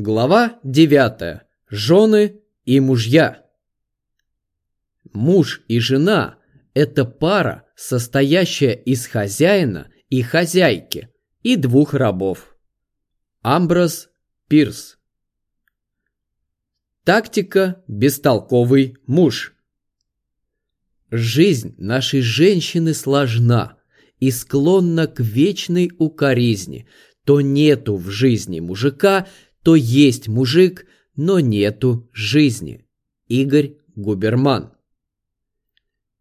Глава 9. Жены и мужья. Муж и жена – это пара, состоящая из хозяина и хозяйки и двух рабов. Амброс Пирс. Тактика «Бестолковый муж». Жизнь нашей женщины сложна и склонна к вечной укоризне. То нету в жизни мужика, то есть мужик, но нету жизни. Игорь Губерман.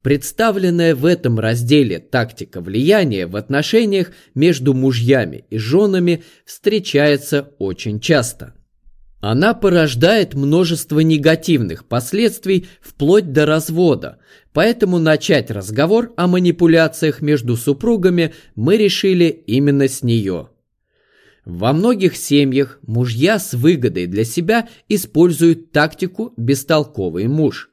Представленная в этом разделе тактика влияния в отношениях между мужьями и женами встречается очень часто. Она порождает множество негативных последствий вплоть до развода, поэтому начать разговор о манипуляциях между супругами мы решили именно с нее. Во многих семьях мужья с выгодой для себя используют тактику «бестолковый муж».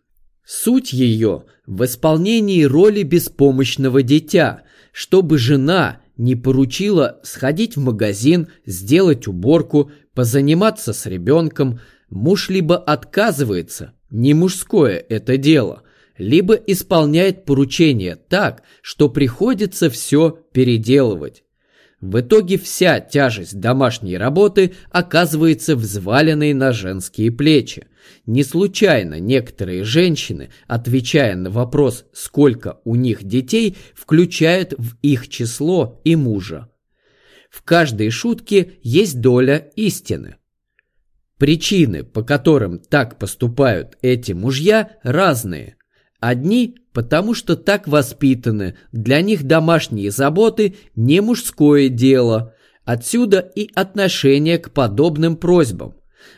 Суть ее в исполнении роли беспомощного дитя, чтобы жена не поручила сходить в магазин, сделать уборку, позаниматься с ребенком, муж либо отказывается, не мужское это дело, либо исполняет поручение так, что приходится все переделывать. В итоге вся тяжесть домашней работы оказывается взваленной на женские плечи. Не случайно некоторые женщины, отвечая на вопрос, сколько у них детей, включают в их число и мужа. В каждой шутке есть доля истины. Причины, по которым так поступают эти мужья, разные. Одни потому что так воспитаны, для них домашние заботы не мужское дело. Отсюда и отношение к подобным просьбам.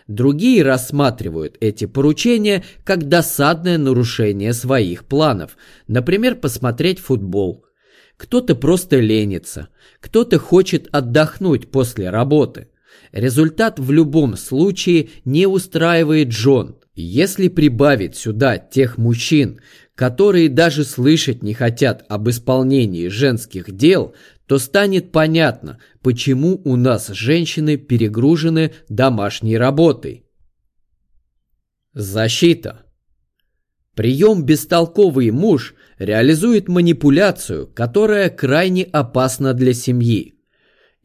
Другие рассматривают эти поручения как досадное нарушение своих планов, например, посмотреть футбол. Кто-то просто ленится, кто-то хочет отдохнуть после работы. Результат в любом случае не устраивает Джон. Если прибавить сюда тех мужчин, которые даже слышать не хотят об исполнении женских дел, то станет понятно, почему у нас женщины перегружены домашней работой. Защита. Прием «бестолковый муж» реализует манипуляцию, которая крайне опасна для семьи.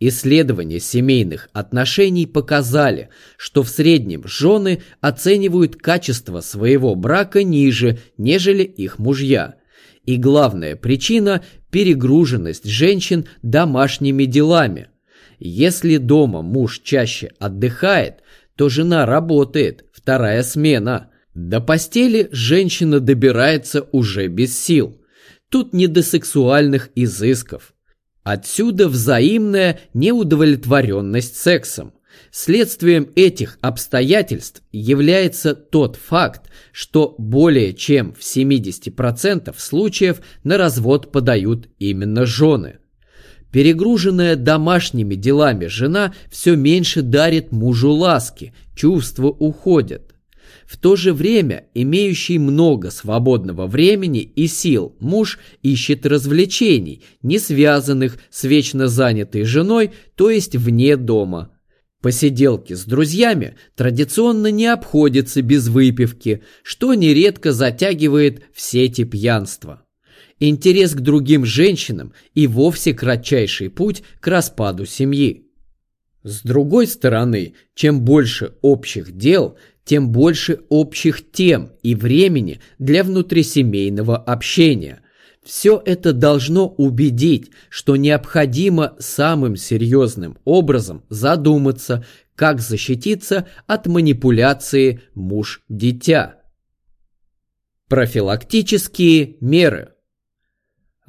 Исследования семейных отношений показали, что в среднем жены оценивают качество своего брака ниже, нежели их мужья. И главная причина – перегруженность женщин домашними делами. Если дома муж чаще отдыхает, то жена работает, вторая смена. До постели женщина добирается уже без сил. Тут не до сексуальных изысков. Отсюда взаимная неудовлетворенность сексом. Следствием этих обстоятельств является тот факт, что более чем в 70% случаев на развод подают именно жены. Перегруженная домашними делами жена все меньше дарит мужу ласки, чувства уходят. В то же время имеющий много свободного времени и сил муж ищет развлечений, не связанных с вечно занятой женой, то есть вне дома. Посиделки с друзьями традиционно не обходятся без выпивки, что нередко затягивает в сети пьянства. Интерес к другим женщинам и вовсе кратчайший путь к распаду семьи. С другой стороны, чем больше общих дел, тем больше общих тем и времени для внутрисемейного общения. Все это должно убедить, что необходимо самым серьезным образом задуматься, как защититься от манипуляции муж-дитя. Профилактические меры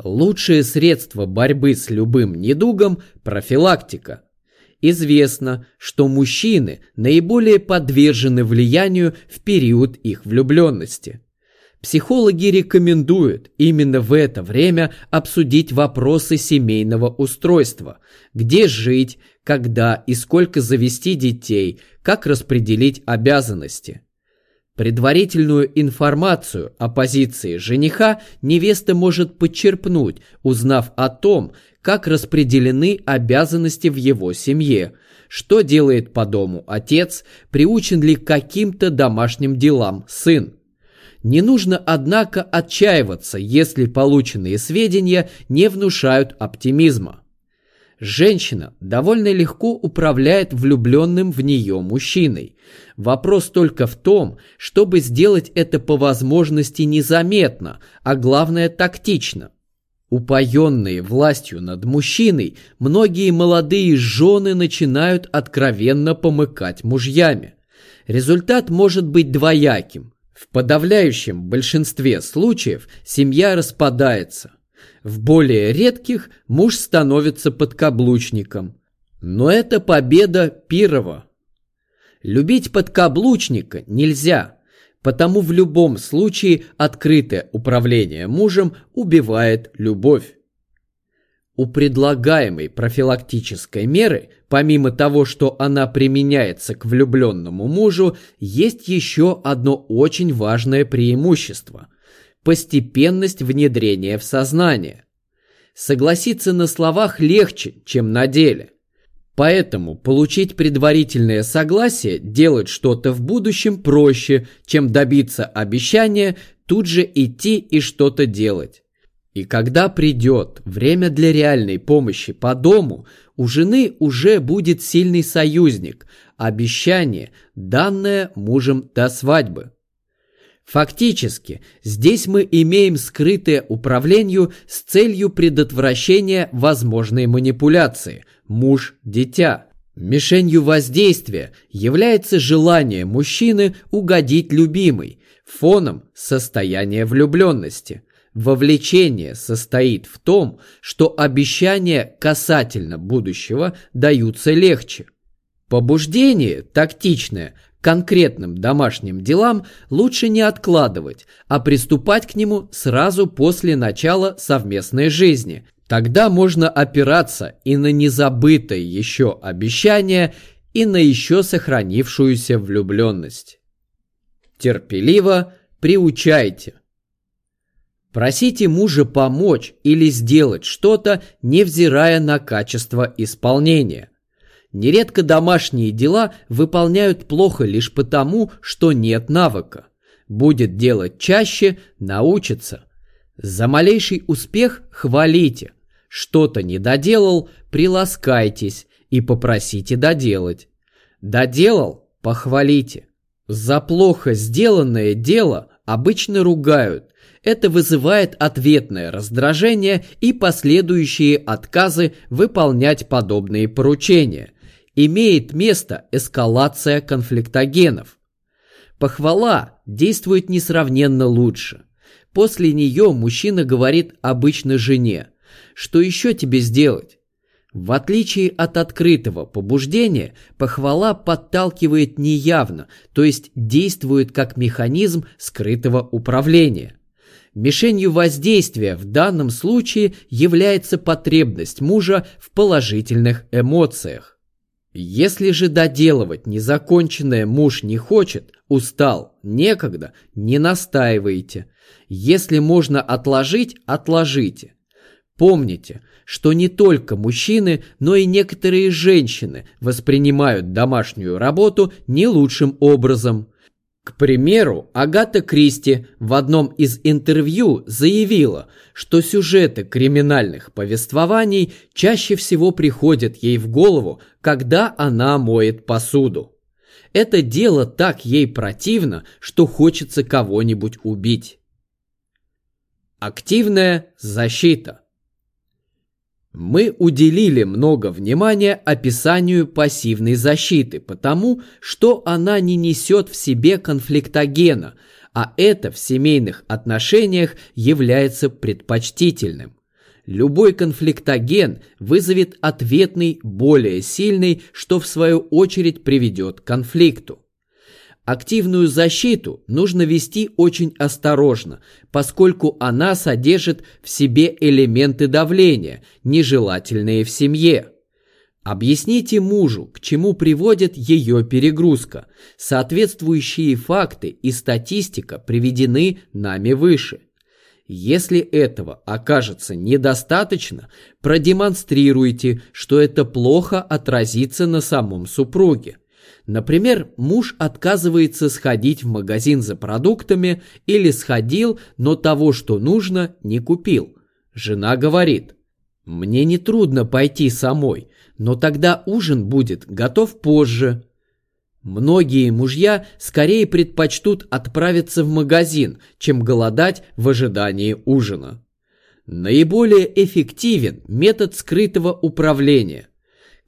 Лучшее средство борьбы с любым недугом – профилактика – Известно, что мужчины наиболее подвержены влиянию в период их влюбленности. Психологи рекомендуют именно в это время обсудить вопросы семейного устройства, где жить, когда и сколько завести детей, как распределить обязанности. Предварительную информацию о позиции жениха невеста может подчерпнуть, узнав о том, как распределены обязанности в его семье, что делает по дому отец, приучен ли к каким-то домашним делам сын. Не нужно, однако, отчаиваться, если полученные сведения не внушают оптимизма. Женщина довольно легко управляет влюбленным в нее мужчиной. Вопрос только в том, чтобы сделать это по возможности незаметно, а главное тактично. Упоенные властью над мужчиной, многие молодые жены начинают откровенно помыкать мужьями. Результат может быть двояким. В подавляющем большинстве случаев семья распадается – в более редких муж становится подкаблучником. Но это победа Пирова. Любить подкаблучника нельзя, потому в любом случае открытое управление мужем убивает любовь. У предлагаемой профилактической меры, помимо того, что она применяется к влюбленному мужу, есть еще одно очень важное преимущество постепенность внедрения в сознание. Согласиться на словах легче, чем на деле. Поэтому получить предварительное согласие делать что-то в будущем проще, чем добиться обещания тут же идти и что-то делать. И когда придет время для реальной помощи по дому, у жены уже будет сильный союзник, обещание, данное мужем до свадьбы. Фактически, здесь мы имеем скрытое управление с целью предотвращения возможной манипуляции муж-дитя. Мишенью воздействия является желание мужчины угодить любимой, фоном состояния влюбленности. Вовлечение состоит в том, что обещания касательно будущего даются легче. Побуждение, тактичное, конкретным домашним делам лучше не откладывать, а приступать к нему сразу после начала совместной жизни. Тогда можно опираться и на незабытое еще обещание, и на еще сохранившуюся влюбленность. Терпеливо приучайте. Просите мужа помочь или сделать что-то, невзирая на качество исполнения. Нередко домашние дела выполняют плохо лишь потому, что нет навыка. Будет делать чаще, научится. За малейший успех хвалите. Что-то не доделал, приласкайтесь и попросите доделать. Доделал – похвалите. За плохо сделанное дело обычно ругают. Это вызывает ответное раздражение и последующие отказы выполнять подобные поручения – имеет место эскалация конфликтогенов. Похвала действует несравненно лучше. После нее мужчина говорит обычно жене, что еще тебе сделать? В отличие от открытого побуждения, похвала подталкивает неявно, то есть действует как механизм скрытого управления. Мишенью воздействия в данном случае является потребность мужа в положительных эмоциях. Если же доделывать незаконченное муж не хочет, устал, некогда, не настаивайте. Если можно отложить, отложите. Помните, что не только мужчины, но и некоторые женщины воспринимают домашнюю работу не лучшим образом. К примеру, Агата Кристи в одном из интервью заявила, что сюжеты криминальных повествований чаще всего приходят ей в голову, когда она моет посуду. Это дело так ей противно, что хочется кого-нибудь убить. Активная защита мы уделили много внимания описанию пассивной защиты, потому что она не несет в себе конфликтогена, а это в семейных отношениях является предпочтительным. Любой конфликтоген вызовет ответный, более сильный, что в свою очередь приведет к конфликту. Активную защиту нужно вести очень осторожно, поскольку она содержит в себе элементы давления, нежелательные в семье. Объясните мужу, к чему приводит ее перегрузка. Соответствующие факты и статистика приведены нами выше. Если этого окажется недостаточно, продемонстрируйте, что это плохо отразится на самом супруге. Например, муж отказывается сходить в магазин за продуктами или сходил, но того, что нужно, не купил. Жена говорит, «Мне не трудно пойти самой, но тогда ужин будет готов позже». Многие мужья скорее предпочтут отправиться в магазин, чем голодать в ожидании ужина. Наиболее эффективен метод скрытого управления.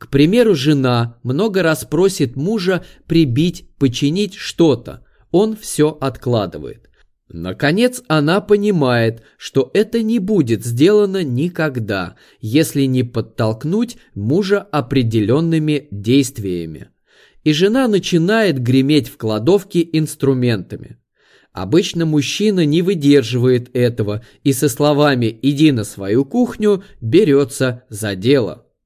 К примеру, жена много раз просит мужа прибить, починить что-то. Он все откладывает. Наконец она понимает, что это не будет сделано никогда, если не подтолкнуть мужа определенными действиями и жена начинает греметь в кладовке инструментами. Обычно мужчина не выдерживает этого и со словами «иди на свою кухню» берется за дело.